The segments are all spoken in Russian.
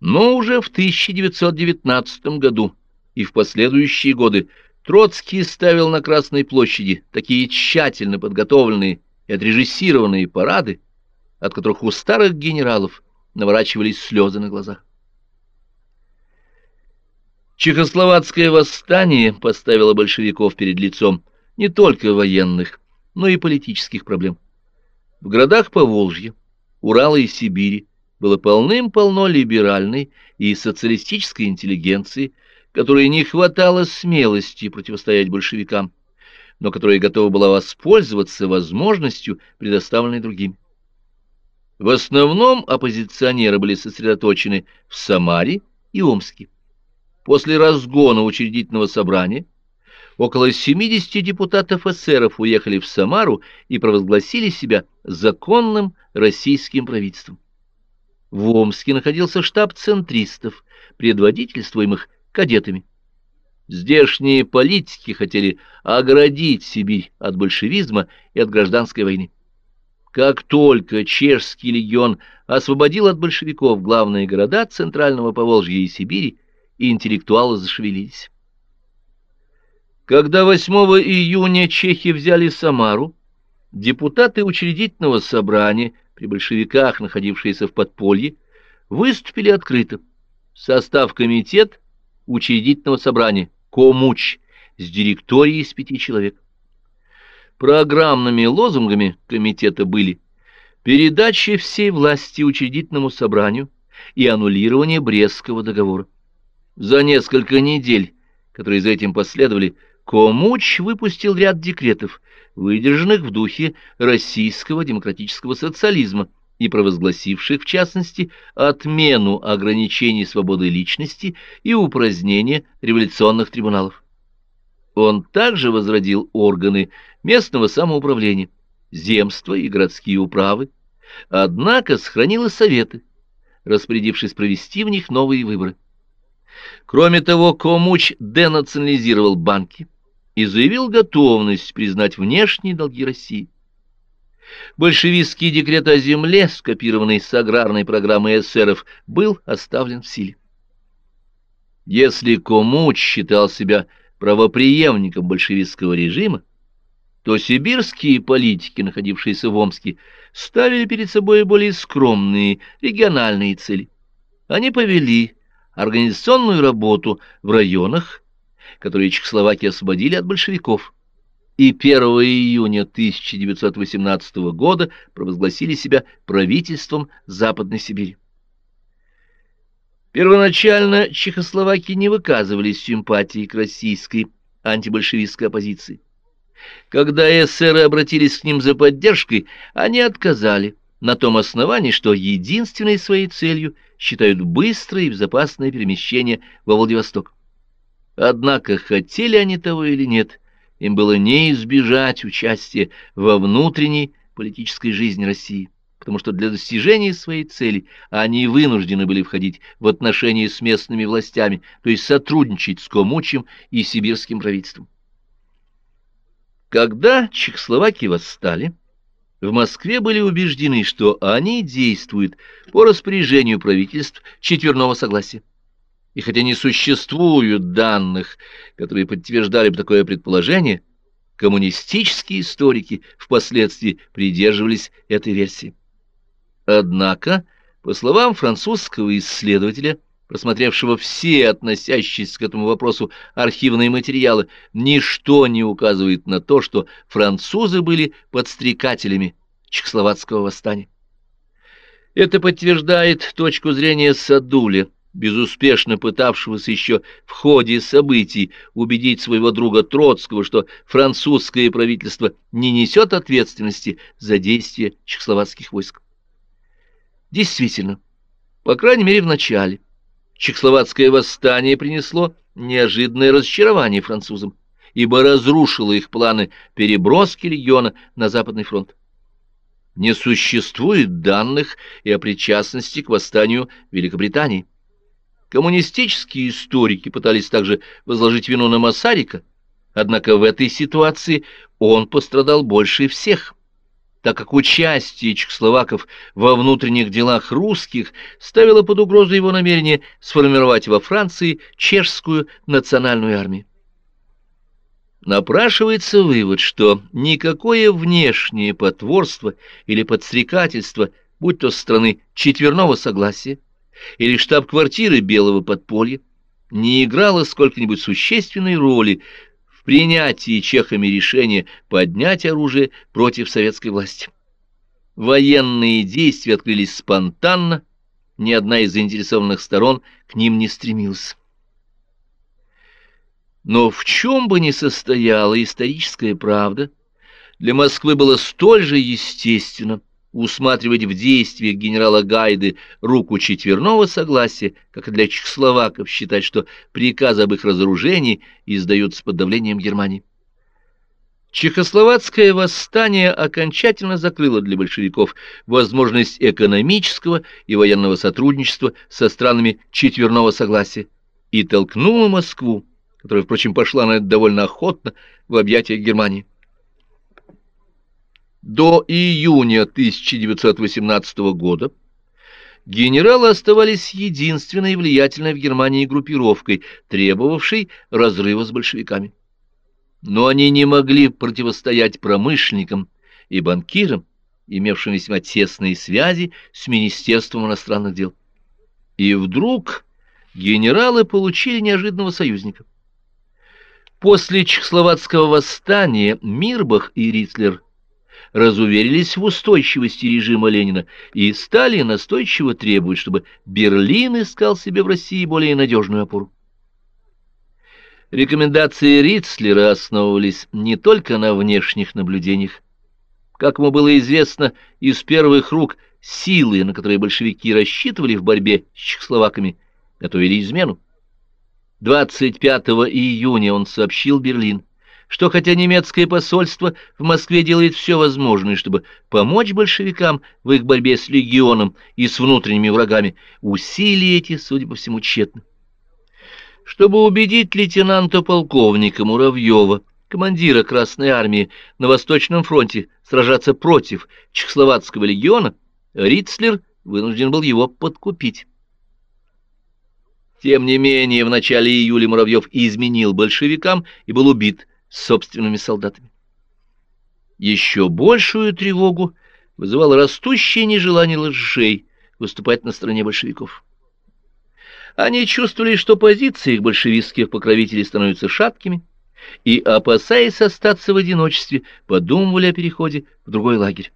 Но уже в 1919 году и в последующие годы Троцкий ставил на Красной площади такие тщательно подготовленные и отрежиссированные парады, от которых у старых генералов наворачивались слезы на глазах. Чехословацкое восстание поставило большевиков перед лицом не только военных, но и политических проблем. В городах Поволжья, Урала и Сибири было полным-полно либеральной и социалистической интеллигенции, которой не хватало смелости противостоять большевикам, но которая готова была воспользоваться возможностью, предоставленной другими. В основном оппозиционеры были сосредоточены в Самаре и Омске. После разгона учредительного собрания около 70 депутатов-эсеров уехали в Самару и провозгласили себя законным российским правительством. В Омске находился штаб центристов, предводительствуемых кадетами. Здешние политики хотели оградить Сибирь от большевизма и от гражданской войны. Как только чешский легион освободил от большевиков главные города Центрального Поволжья и Сибири, интеллектуалы зашевелились. Когда 8 июня чехи взяли Самару, депутаты учредительного собрания при большевиках, находившиеся в подполье, выступили открыто. Состав комитет учредительного собрания Комуч с директорией из пяти человек. Программными лозунгами комитета были передача всей власти учредительному собранию и аннулирование Брестского договора. За несколько недель, которые за этим последовали, Комуч выпустил ряд декретов, выдержанных в духе российского демократического социализма и провозгласивших, в частности, отмену ограничений свободы личности и упразднение революционных трибуналов. Он также возродил органы местного самоуправления, земства и городские управы, однако сохранил и советы, распорядившись провести в них новые выборы. Кроме того, Комуч денационализировал банки и заявил готовность признать внешние долги России. Большевистский декрет о земле, скопированный с аграрной программы эсеров, был оставлен в силе. Если Комуч считал себя правопреемником большевистского режима, то сибирские политики, находившиеся в Омске, ставили перед собой более скромные региональные цели. Они повели организационную работу в районах, которые Чехословакия освободили от большевиков, и 1 июня 1918 года провозгласили себя правительством Западной Сибири. Первоначально чехословаки не выказывали симпатии к российской антибольшевистской оппозиции. Когда эсеры обратились к ним за поддержкой, они отказали на том основании, что единственной своей целью считают быстрое и безопасное перемещение во Владивосток. Однако, хотели они того или нет, им было не избежать участия во внутренней политической жизни России, потому что для достижения своей цели они вынуждены были входить в отношения с местными властями, то есть сотрудничать с Комучем и сибирским правительством. Когда чехословаки восстали, в Москве были убеждены, что они действуют по распоряжению правительств четверного согласия. И хотя не существуют данных, которые подтверждали бы такое предположение, коммунистические историки впоследствии придерживались этой версии. Однако, по словам французского исследователя, просмотревшего все относящиеся к этому вопросу архивные материалы, ничто не указывает на то, что французы были подстрекателями чехословацкого восстания. Это подтверждает точку зрения Садуля, безуспешно пытавшегося еще в ходе событий убедить своего друга Троцкого, что французское правительство не несет ответственности за действия чехословацких войск. Действительно, по крайней мере в начале, Чехословацкое восстание принесло неожиданное разочарование французам, ибо разрушило их планы переброски региона на Западный фронт. Не существует данных и о причастности к восстанию Великобритании. Коммунистические историки пытались также возложить вину на Масарика, однако в этой ситуации он пострадал больше всех. так как участие чехословаков во внутренних делах русских ставило под угрозу его намерение сформировать во Франции чешскую национальную армию. Напрашивается вывод, что никакое внешнее потворство или подстрекательство, будь то со стороны четверного согласия или штаб-квартиры Белого подполья, не играло сколько-нибудь существенной роли принятии чехами решения поднять оружие против советской власти. Военные действия открылись спонтанно, ни одна из заинтересованных сторон к ним не стремилась. Но в чем бы ни состояла историческая правда, для Москвы было столь же естественно усматривать в действиях генерала Гайды руку четверного согласия, как для чехословаков считать, что приказы об их разоружении издаются под давлением Германии. Чехословацкое восстание окончательно закрыло для большевиков возможность экономического и военного сотрудничества со странами четверного согласия и толкнуло Москву, которая, впрочем, пошла на это довольно охотно, в объятия Германии. До июня 1918 года генералы оставались единственной влиятельной в Германии группировкой, требовавшей разрыва с большевиками. Но они не могли противостоять промышленникам и банкирам, имевшим весьма тесные связи с Министерством иностранных дел. И вдруг генералы получили неожиданного союзника. После чехословацкого восстания Мирбах и Рицлер разуверились в устойчивости режима Ленина и стали настойчиво требовать, чтобы Берлин искал себе в России более надежную опору. Рекомендации Рицлера основывались не только на внешних наблюдениях. Как ему было известно из первых рук, силы, на которые большевики рассчитывали в борьбе с чехословаками, готовили измену. 25 июня он сообщил Берлин, что хотя немецкое посольство в Москве делает все возможное, чтобы помочь большевикам в их борьбе с легионом и с внутренними врагами, усилия эти, судя по всему, тщетны. Чтобы убедить лейтенанта-полковника Муравьева, командира Красной Армии на Восточном фронте, сражаться против Чехословацкого легиона, Рицлер вынужден был его подкупить. Тем не менее, в начале июля Муравьев изменил большевикам и был убит собственными солдатами. Еще большую тревогу вызывало растущее нежелание лжей выступать на стороне большевиков. Они чувствовали, что позиции их большевистских покровителей становятся шаткими, и, опасаясь остаться в одиночестве, подумывали о переходе в другой лагерь.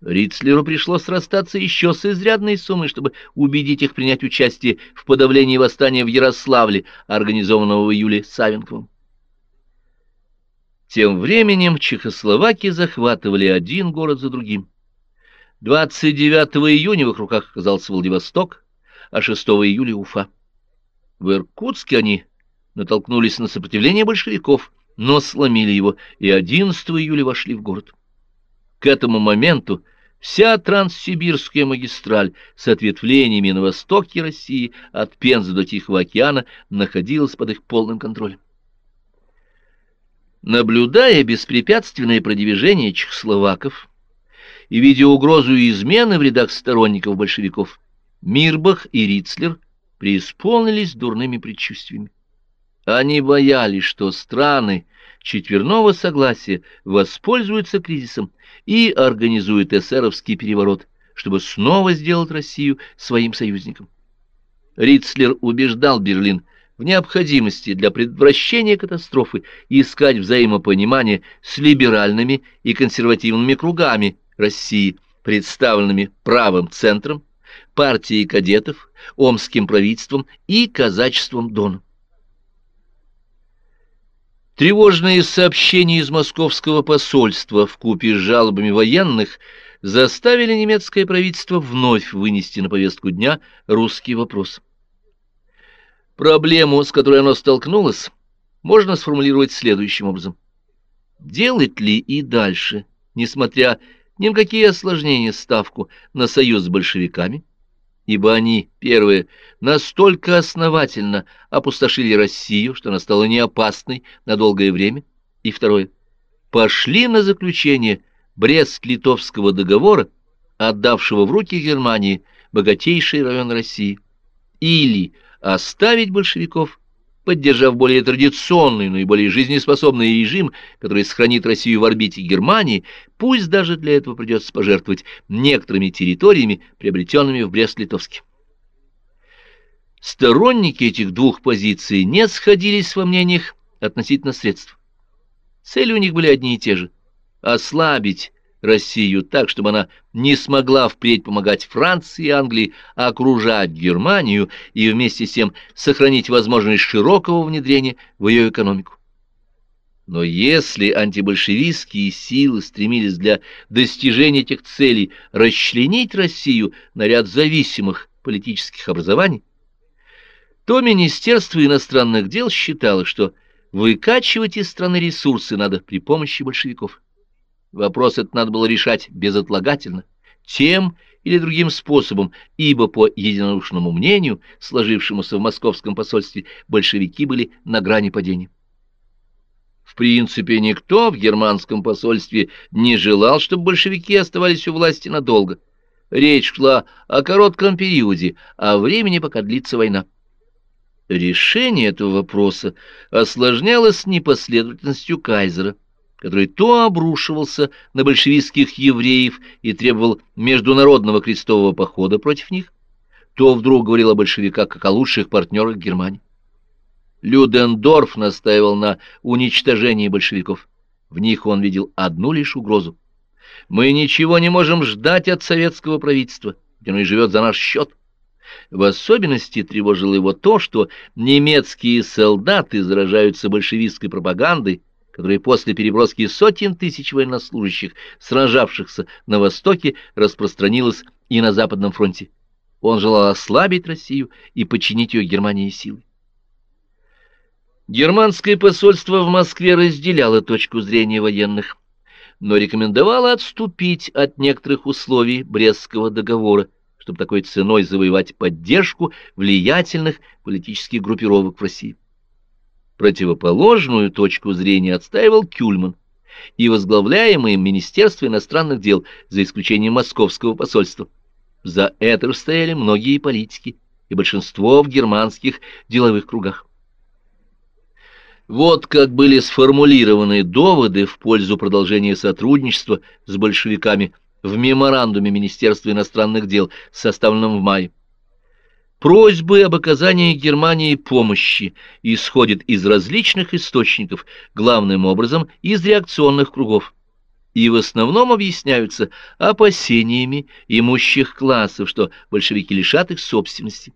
Рицлеру пришлось расстаться еще с изрядной суммой, чтобы убедить их принять участие в подавлении восстания в Ярославле, организованного в июле Савенковым. Тем временем чехословаки захватывали один город за другим. 29 июня в их руках оказался Владивосток, а 6 июля Уфа. В Иркутске они натолкнулись на сопротивление большевиков, но сломили его и 11 июля вошли в город. К этому моменту вся Транссибирская магистраль с ответвлениями на востоке России от Пензы до Тихого океана находилась под их полным контролем. Наблюдая беспрепятственное продвижение чехословаков и видя угрозу измены в рядах сторонников большевиков, Мирбах и Рицлер преисполнились дурными предчувствиями. Они боялись, что страны четверного согласия воспользуются кризисом и организуют эсеровский переворот, чтобы снова сделать Россию своим союзником. Рицлер убеждал Берлин в необходимости для предотвращения катастрофы искать взаимопонимание с либеральными и консервативными кругами России, представленными правым центром, партией кадетов, омским правительством и казачеством Дона. Тревожные сообщения из московского посольства в купе с жалобами военных заставили немецкое правительство вновь вынести на повестку дня русский вопрос. Проблему, с которой оно столкнулось, можно сформулировать следующим образом. Делать ли и дальше, несмотря ни на какие осложнения, ставку на союз с большевиками, ибо они, первые, настолько основательно опустошили Россию, что она стала неопасной на долгое время, и второе, пошли на заключение Брест-Литовского договора, отдавшего в руки Германии богатейший район России, или оставить большевиков, поддержав более традиционный, но и более жизнеспособный режим, который сохранит Россию в орбите Германии, пусть даже для этого придется пожертвовать некоторыми территориями, приобретенными в Брест-Литовске. Сторонники этих двух позиций не сходились во мнениях относительно средств. Цели у них были одни и те же – ослабить Россию так, чтобы она не смогла впредь помогать Франции и Англии окружать Германию и вместе с тем сохранить возможность широкого внедрения в ее экономику. Но если антибольшевистские силы стремились для достижения этих целей расчленить Россию на ряд зависимых политических образований, то Министерство иностранных дел считало, что выкачивать из страны ресурсы надо при помощи большевиков. Вопрос этот надо было решать безотлагательно, тем или другим способом, ибо, по единодушному мнению, сложившемуся в московском посольстве, большевики были на грани падения. В принципе, никто в германском посольстве не желал, чтобы большевики оставались у власти надолго. Речь шла о коротком периоде, о времени, пока длится война. Решение этого вопроса осложнялось непоследовательностью кайзера, который то обрушивался на большевистских евреев и требовал международного крестового похода против них, то вдруг говорил о большевиках как о лучших партнерах Германии. Людендорф настаивал на уничтожении большевиков. В них он видел одну лишь угрозу. «Мы ничего не можем ждать от советского правительства, где оно и живет за наш счет». В особенности тревожило его то, что немецкие солдаты заражаются большевистской пропагандой, которая после переброски сотен тысяч военнослужащих, сражавшихся на Востоке, распространилась и на Западном фронте. Он желал ослабить Россию и подчинить ее Германии силой. Германское посольство в Москве разделяло точку зрения военных, но рекомендовало отступить от некоторых условий Брестского договора, чтобы такой ценой завоевать поддержку влиятельных политических группировок в России. Противоположную точку зрения отстаивал Кюльман и возглавляемое Министерство иностранных дел, за исключением московского посольства. За это стояли многие политики и большинство в германских деловых кругах. Вот как были сформулированы доводы в пользу продолжения сотрудничества с большевиками в меморандуме Министерства иностранных дел, составленном в мае. Просьбы об оказании Германии помощи исходят из различных источников, главным образом из реакционных кругов, и в основном объясняются опасениями имущих классов, что большевики лишат их собственности.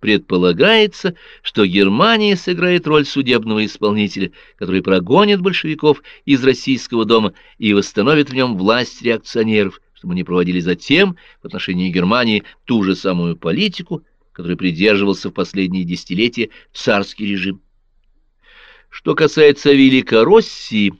Предполагается, что Германия сыграет роль судебного исполнителя, который прогонит большевиков из российского дома и восстановит в нем власть реакционеров, чтобы они проводили затем в отношении Германии ту же самую политику, которой придерживался в последние десятилетия царский режим. Что касается Великороссии,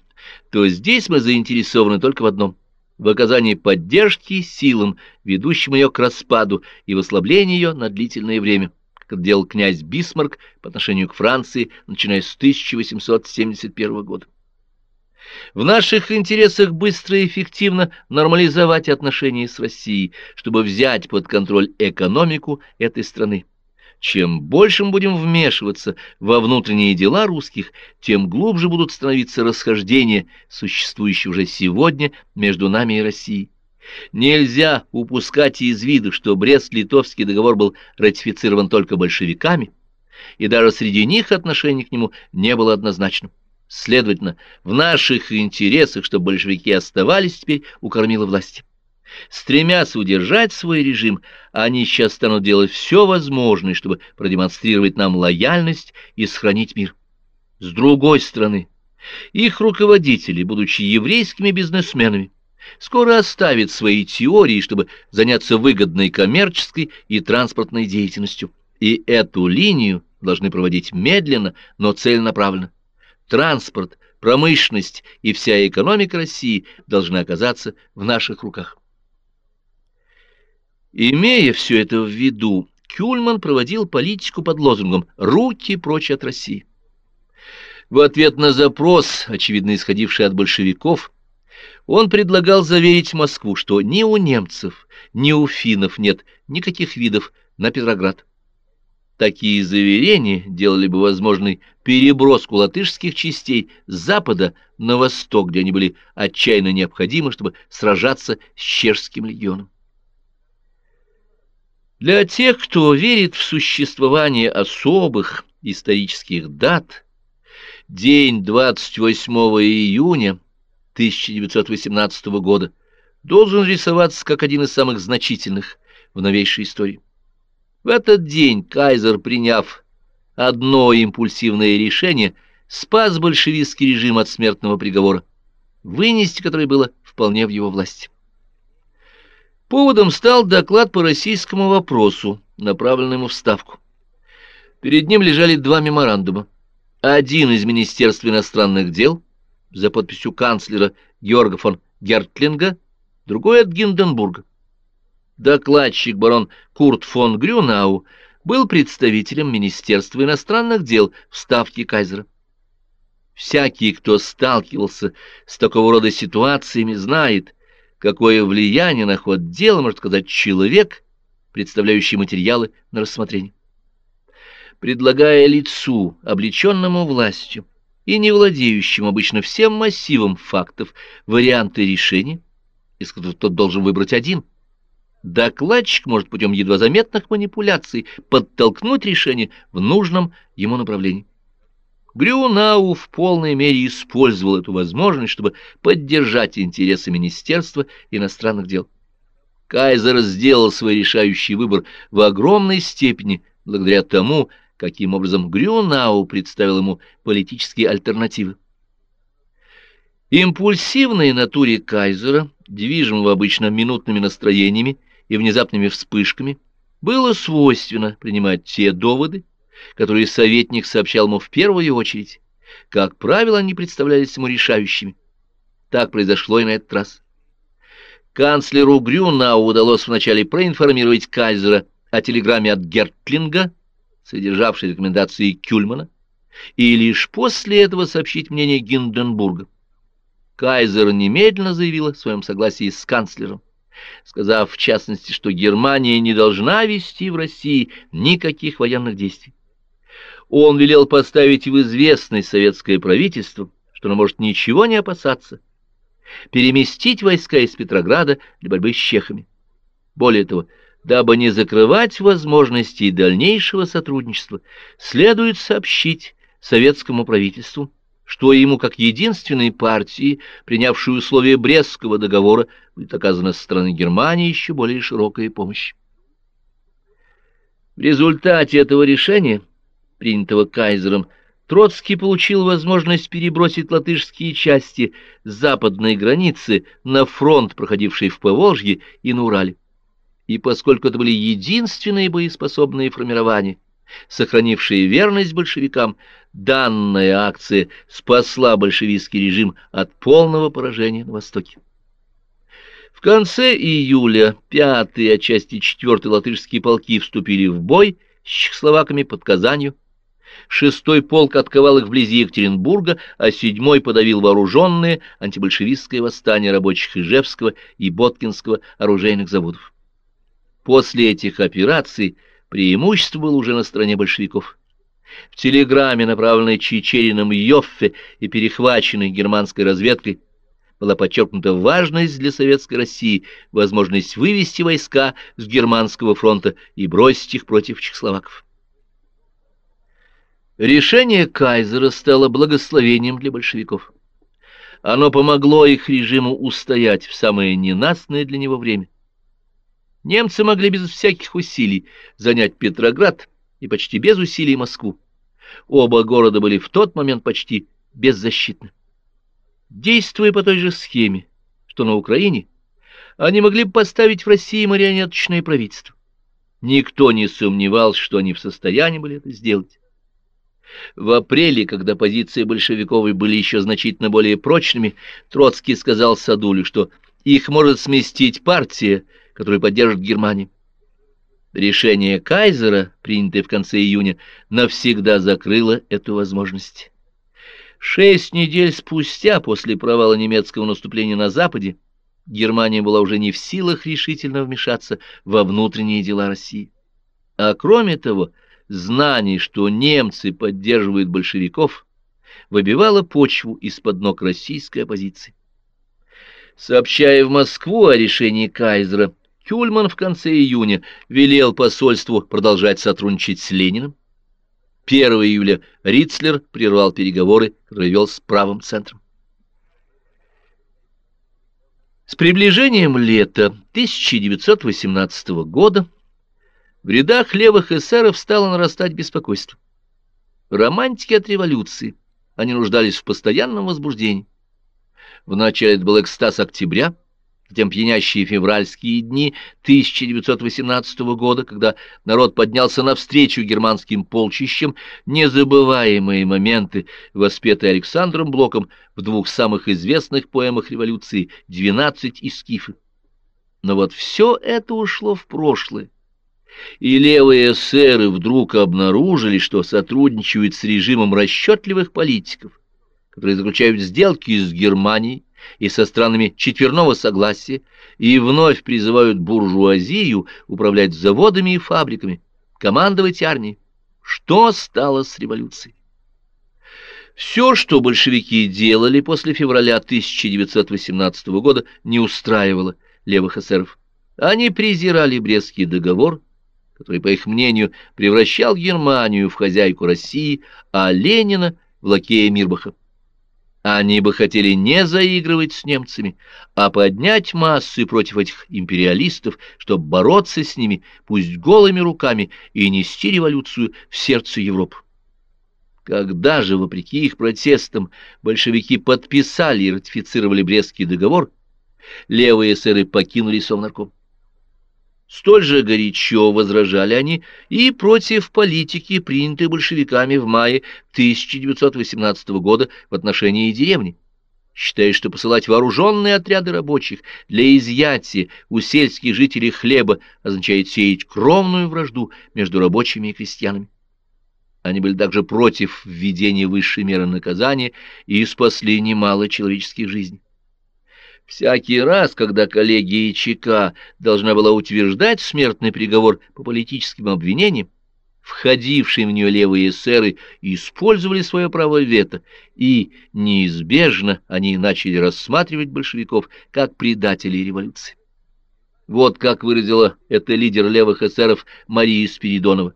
то здесь мы заинтересованы только в одном – в оказании поддержки силам, ведущим ее к распаду и в ослаблении ее на длительное время, как делал князь Бисмарк по отношению к Франции, начиная с 1871 года. В наших интересах быстро и эффективно нормализовать отношения с Россией, чтобы взять под контроль экономику этой страны. Чем больше мы будем вмешиваться во внутренние дела русских, тем глубже будут становиться расхождения, существующие уже сегодня между нами и Россией. Нельзя упускать из виду, что Брест-Литовский договор был ратифицирован только большевиками, и даже среди них отношение к нему не было однозначным. Следовательно, в наших интересах, чтобы большевики оставались теперь у кормила власти. Стремясь удержать свой режим, они сейчас станут делать все возможное, чтобы продемонстрировать нам лояльность и сохранить мир. С другой стороны, их руководители, будучи еврейскими бизнесменами, скоро оставят свои теории, чтобы заняться выгодной коммерческой и транспортной деятельностью. И эту линию должны проводить медленно, но целенаправленно транспорт, промышленность и вся экономика России должны оказаться в наших руках. Имея все это в виду, Кюльман проводил политику под лозунгом «Руки прочь от России». В ответ на запрос, очевидно исходивший от большевиков, Он предлагал заверить Москву, что ни у немцев, ни у финнов нет никаких видов на Петроград. Такие заверения делали бы возможной переброску латышских частей с запада на восток, где они были отчаянно необходимы, чтобы сражаться с чешским легионом. Для тех, кто верит в существование особых исторических дат, день 28 июня 1918 года должен рисоваться как один из самых значительных в новейшей истории. В этот день кайзер, приняв одно импульсивное решение, спас большевистский режим от смертного приговора, вынести который было вполне в его власти. Поводом стал доклад по российскому вопросу, направленному в Ставку. Перед ним лежали два меморандума. Один из Министерства иностранных дел за подписью канцлера Георга фон Гертлинга, другой от Гинденбурга. Докладчик барон Курт фон Грюнау был представителем Министерства иностранных дел в Ставке Кайзера. Всякий, кто сталкивался с такого рода ситуациями, знает, какое влияние на ход дела может сказать человек, представляющий материалы на рассмотрение. Предлагая лицу, облеченному властью и не владеющему обычно всем массивом фактов, варианты решения, из которых тот должен выбрать один, докладчик может путем едва заметных манипуляций подтолкнуть решение в нужном ему направлении. Грюнау в полной мере использовал эту возможность, чтобы поддержать интересы Министерства иностранных дел. Кайзер сделал свой решающий выбор в огромной степени благодаря тому, каким образом Грюнау представил ему политические альтернативы. Импульсивной натуре Кайзера, движимого обычно минутными настроениями и внезапными вспышками, было свойственно принимать те доводы, которые советник сообщал ему в первую очередь. Как правило, они представлялись ему решающими. Так произошло и на этот раз. Канцлеру Грюнау удалось вначале проинформировать Кайзера о телеграмме от Гертлинга, содержавшей рекомендации Кюльмана, и лишь после этого сообщить мнение Гинденбурга. Кайзер немедленно заявил о своем согласии с канцлером, сказав в частности, что Германия не должна вести в России никаких военных действий. Он велел поставить в известность советское правительство, что оно может ничего не опасаться, переместить войска из Петрограда для борьбы с чехами. Более того, дабы не закрывать возможности дальнейшего сотрудничества, следует сообщить советскому правительству, что ему, как единственной партии, принявшей условия Брестского договора, будет оказана со стороны Германии еще более широкая помощь. В результате этого решения принятого кайзером, Троцкий получил возможность перебросить латышские части с западной границы на фронт, проходивший в Поволжье и на Урале. И поскольку это были единственные боеспособные формирования, сохранившие верность большевикам, данная акция спасла большевистский режим от полного поражения на Востоке. В конце июля пятый, отчасти четвертый латышские полки вступили в бой с чехословаками под Казанью, шестой полк отковал их вблизи Екатеринбурга, а седьмой подавил вооруженное антибольшевистское восстание рабочих Ижевского и Боткинского оружейных заводов. После этих операций преимущество было уже на стороне большевиков. В телеграмме, направленной Чечерином Йоффе и перехваченной германской разведкой, была подчеркнута важность для Советской России, возможность вывести войска с германского фронта и бросить их против чехословаков. Решение кайзера стало благословением для большевиков. Оно помогло их режиму устоять в самое ненастное для него время. Немцы могли без всяких усилий занять Петроград и почти без усилий Москву. Оба города были в тот момент почти беззащитны. Действуя по той же схеме, что на Украине, они могли бы поставить в России марионеточное правительство. Никто не сомневался, что они в состоянии были это сделать. В апреле, когда позиции большевиковой были еще значительно более прочными, Троцкий сказал Садулю, что их может сместить партия, которую поддержит Германия. Решение Кайзера, принятое в конце июня, навсегда закрыло эту возможность. Шесть недель спустя, после провала немецкого наступления на Западе, Германия была уже не в силах решительно вмешаться во внутренние дела России. А кроме того, знание, что немцы поддерживают большевиков, выбивало почву из-под ног российской оппозиции. Сообщая в Москву о решении Кайзера, Кюльман в конце июня велел посольству продолжать сотрудничать с Лениным. 1 июля Рицлер прервал переговоры, которые вел с правым центром. С приближением лета 1918 года в рядах левых эсеров стало нарастать беспокойство. Романтики от революции, они нуждались в постоянном возбуждении. Вначале это был экстаз октября, затем пьянящие февральские дни 1918 года, когда народ поднялся навстречу германским полчищам, незабываемые моменты, воспетые Александром Блоком в двух самых известных поэмах революции «Двенадцать» и «Скифы». Но вот все это ушло в прошлое. И левые эсеры вдруг обнаружили, что сотрудничают с режимом расчетливых политиков, которые заключают сделки с Германией и со странами четверного согласия, и вновь призывают буржуазию управлять заводами и фабриками, командовать армией. Что стало с революцией? Все, что большевики делали после февраля 1918 года, не устраивало левых эсеров. Они презирали Брестский договор, который, по их мнению, превращал Германию в хозяйку России, а Ленина — в лакея Мирбаха. Они бы хотели не заигрывать с немцами, а поднять массы против этих империалистов, чтобы бороться с ними, пусть голыми руками, и нести революцию в сердце Европы. Когда же, вопреки их протестам, большевики подписали и ратифицировали Брестский договор, левые эсеры покинули Совнарком. Столь же горячо возражали они и против политики, принятой большевиками в мае 1918 года в отношении деревни, считая, что посылать вооруженные отряды рабочих для изъятия у сельских жителей хлеба означает сеять кровную вражду между рабочими и крестьянами. Они были также против введения высшей меры наказания и спасли немало человеческих жизней. Всякий раз, когда коллегия ЧК должна была утверждать смертный приговор по политическим обвинениям, входившие в нее левые эсеры использовали свое право вето, и неизбежно они начали рассматривать большевиков как предателей революции. Вот как выразила это лидер левых эсеров Мария Спиридонова.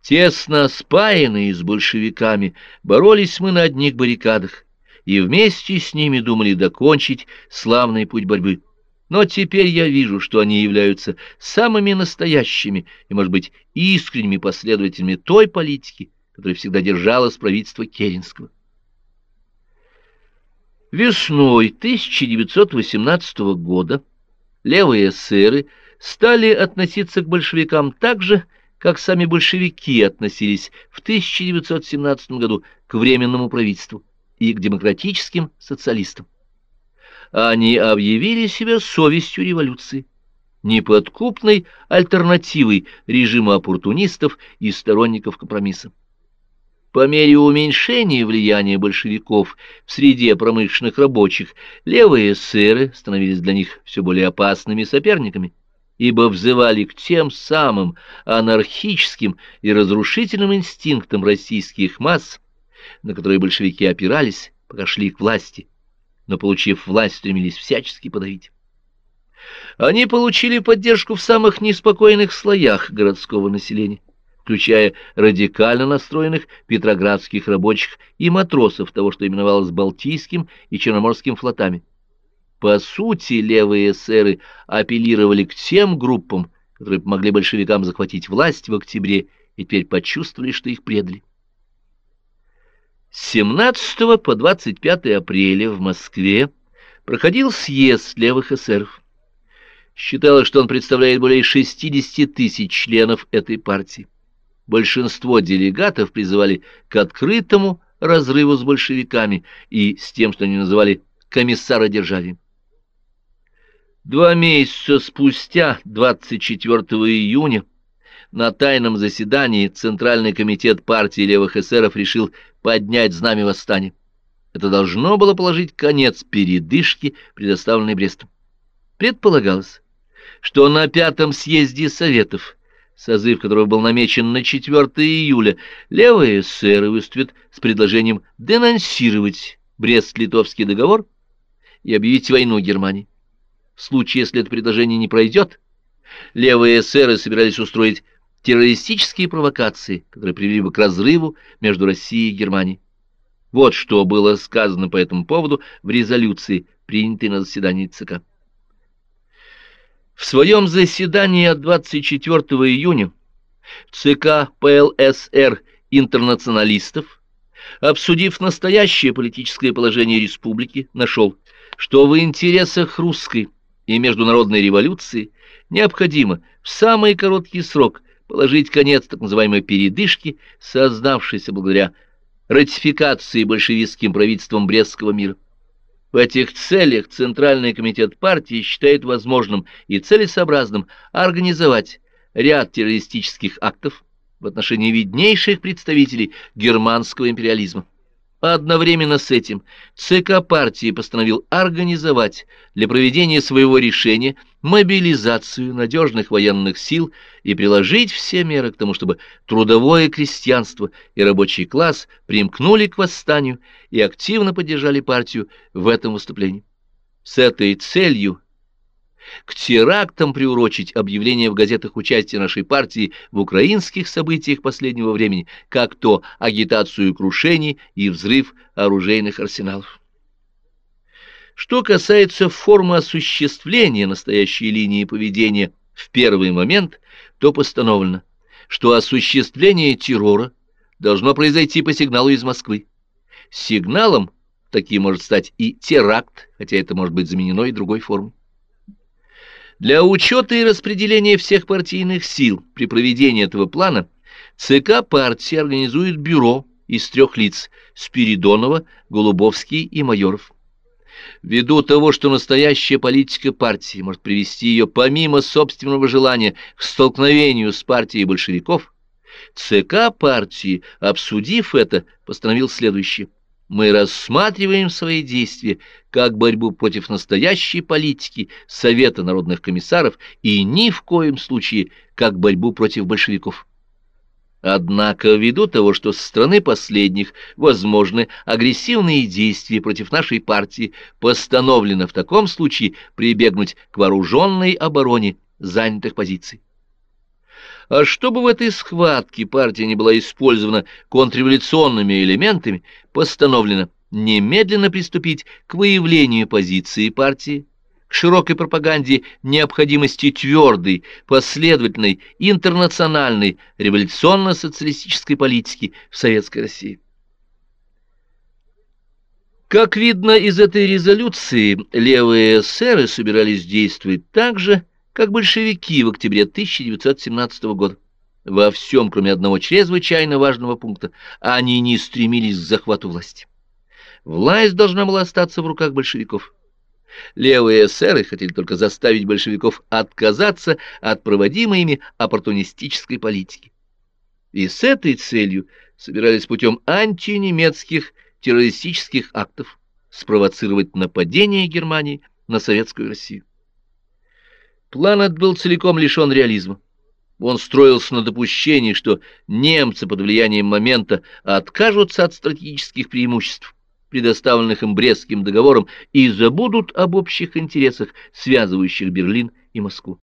«Тесно спаянные с большевиками боролись мы на одних баррикадах, и вместе с ними думали докончить славный путь борьбы. Но теперь я вижу, что они являются самыми настоящими и, может быть, искренними последователями той политики, которая всегда держалась правительство Керенского. Весной 1918 года левые эсеры стали относиться к большевикам так же, как сами большевики относились в 1917 году к Временному правительству и к демократическим социалистам. Они объявили себя совестью революции, неподкупной альтернативой режима оппортунистов и сторонников компромисса. По мере уменьшения влияния большевиков в среде промышленных рабочих, левые эсеры становились для них все более опасными соперниками, ибо взывали к тем самым анархическим и разрушительным инстинктам российских масс, на которые большевики опирались, пока шли к власти, но, получив власть, стремились всячески подавить. Они получили поддержку в самых неспокойных слоях городского населения, включая радикально настроенных петроградских рабочих и матросов того, что именовалось Балтийским и Черноморским флотами. По сути, левые эсеры апеллировали к тем группам, которые помогли большевикам захватить власть в октябре и теперь почувствовали, что их предали. С 17 по 25 апреля в Москве проходил съезд левых эсеров. Считалось, что он представляет более 60 тысяч членов этой партии. Большинство делегатов призывали к открытому разрыву с большевиками и с тем, что они называли комиссара держави. Два месяца спустя, 24 июня, на тайном заседании Центральный комитет партии левых эсеров решил поднять знамя восстания. Это должно было положить конец передышке, предоставленной Брестом. Предполагалось, что на пятом съезде Советов, созыв которого был намечен на 4 июля, левые эсеры выступят с предложением денонсировать Брест-Литовский договор и объявить войну Германии. В случае, если это предложение не пройдет, левые эсеры собирались устроить террористические провокации, которые привели бы к разрыву между Россией и Германией. Вот что было сказано по этому поводу в резолюции, принятой на заседании ЦК. В своем заседании от 24 июня ЦК ПЛСР интернационалистов, обсудив настоящее политическое положение республики, нашел, что в интересах русской и международной революции необходимо в самый короткий срок положить конец так называемой передышке, создавшейся благодаря ратификации большевистским правительством Брестского мира. В этих целях Центральный комитет партии считает возможным и целесообразным организовать ряд террористических актов в отношении виднейших представителей германского империализма. Одновременно с этим ЦК партии постановил организовать для проведения своего решения мобилизацию надежных военных сил и приложить все меры к тому, чтобы трудовое крестьянство и рабочий класс примкнули к восстанию и активно поддержали партию в этом выступлении. С этой целью к терактам приурочить объявление в газетах участия нашей партии в украинских событиях последнего времени, как то агитацию крушений и взрыв оружейных арсеналов. Что касается формы осуществления настоящей линии поведения в первый момент, то постановлено, что осуществление террора должно произойти по сигналу из Москвы. Сигналом таким может стать и теракт, хотя это может быть заменено и другой формой. Для учета и распределения всех партийных сил при проведении этого плана ЦК партии организует бюро из трех лиц – Спиридонова, Голубовский и Майоров. Ввиду того, что настоящая политика партии может привести ее помимо собственного желания к столкновению с партией большевиков, ЦК партии, обсудив это, постановил следующее – мы рассматриваем свои действия как борьбу против настоящей политики Совета народных комиссаров и ни в коем случае как борьбу против большевиков. Однако, ввиду того, что со стороны последних возможны агрессивные действия против нашей партии, постановлено в таком случае прибегнуть к вооруженной обороне занятых позиций. А чтобы в этой схватке партия не была использована контрреволюционными элементами, постановлено немедленно приступить к выявлению позиции партии, к широкой пропаганде необходимости твердой, последовательной, интернациональной революционно-социалистической политики в Советской России. Как видно из этой резолюции, левые эсеры собирались действовать так же, как большевики в октябре 1917 года. Во всем, кроме одного чрезвычайно важного пункта, они не стремились к захвату власти. Власть должна была остаться в руках большевиков. Левые эсеры хотели только заставить большевиков отказаться от проводимой ими оппортунистической политики. И с этой целью собирались путем антинемецких террористических актов спровоцировать нападение Германии на Советскую Россию. План этот был целиком лишен реализма. Он строился на допущении, что немцы под влиянием момента откажутся от стратегических преимуществ, предоставленных им Брестским договором, и забудут об общих интересах, связывающих Берлин и Москву.